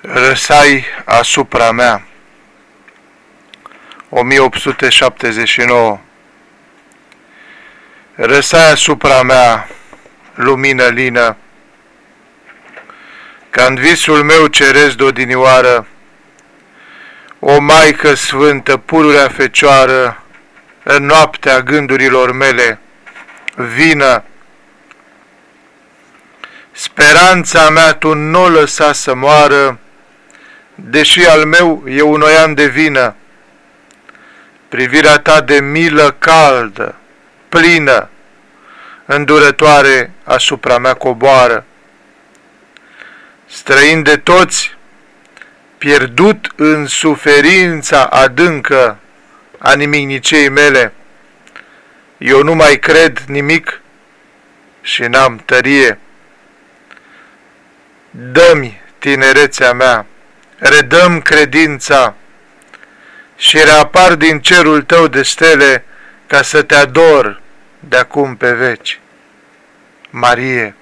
Răsai asupra mea. 1879 Răsai asupra mea lumină lină. Ca în visul meu ceresc de odinioară o Maică Sfântă, pururea Fecioară, în noaptea gândurilor mele, vină. Speranța mea tu nu lăsa să moară, deși al meu e un oian de vină. Privirea ta de milă caldă, plină, îndurătoare asupra mea coboară. Străin de toți, pierdut în suferința adâncă a nimicnicei mele, eu nu mai cred nimic și n-am tărie. Dă-mi tinerețea mea, redăm credința și reapar din cerul tău de stele ca să te ador de acum pe veci. Marie